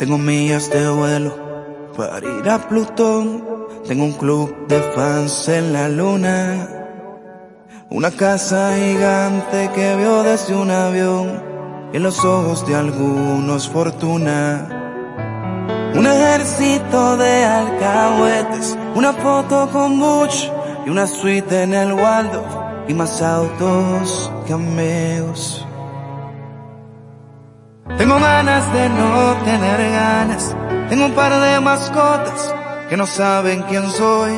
Tengo millas de vuelo para ir a Plutón. Tengo un club de fans en la luna. Una casa gigante que vio desde un avión. Y en los ojos de algunos fortuna. Un ejército de alcahuetes. Una foto con Butch y una suite en el Waldorf. Y más autos que amigos. Tengo ganas de no tener ganas. Tengo un par de mascotas que no saben quién soy.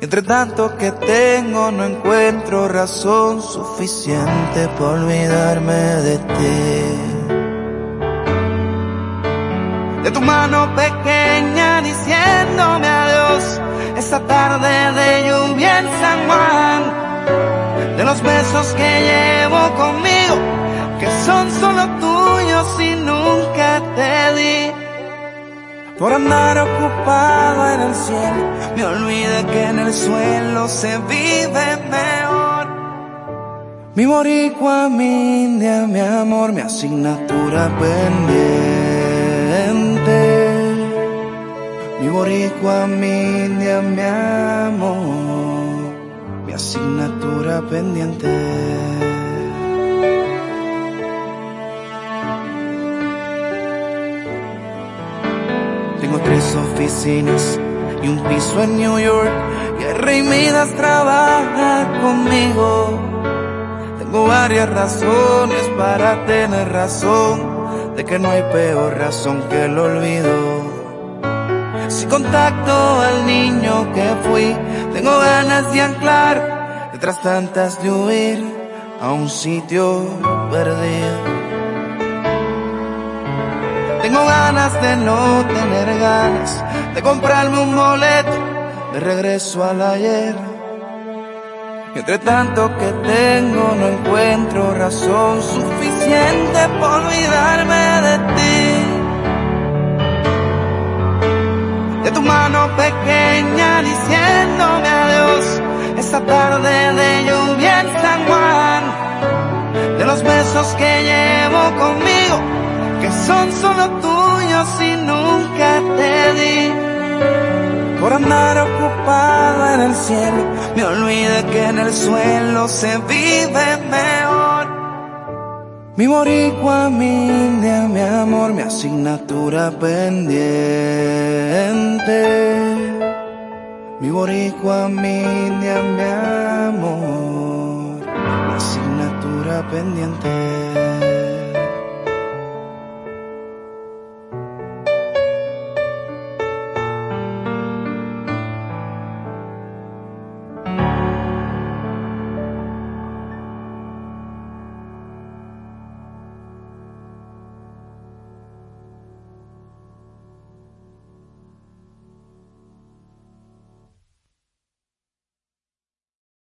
Entre tanto que tengo no encuentro razón suficiente para olvidarme de ti. De tu mano pequeña diciéndome adiós. Esa tarde de lluvia en San Juan. De los besos que llevo conmigo Por andar ocupado en el cielo, me olvidé que en el suelo se vive mejor. Mi boricua, mi india, mi amor, mi asignatura pendiente. Mi boricua, mi india, mi amor, mi asignatura pendiente. Oficinas y un piso en New York. Y el Rey Midas trabaja conmigo. Tengo varias razones para tener razón de que no hay peor razón que el olvido. Si contacto al niño que fui, tengo ganas de anclar, detrás tantas de huir a un sitio perdido. Tengo ganas de no tener ganas de comprarme un boleto de regreso al ayer. Y entre tanto que tengo no encuentro razón suficiente por olvidarme de ti. De tu mano pequeña diciéndome adiós. Esa tarde de lluvia en San Juan. De los besos que llevo conmigo son solo tuyos y nunca te di. Por andar ocupado en el cielo, me olvidé que en el suelo se vive mejor. Mi boricua, mi india, mi amor, mi asignatura pendiente. Mi boricua, mi india, mi amor, mi asignatura pendiente.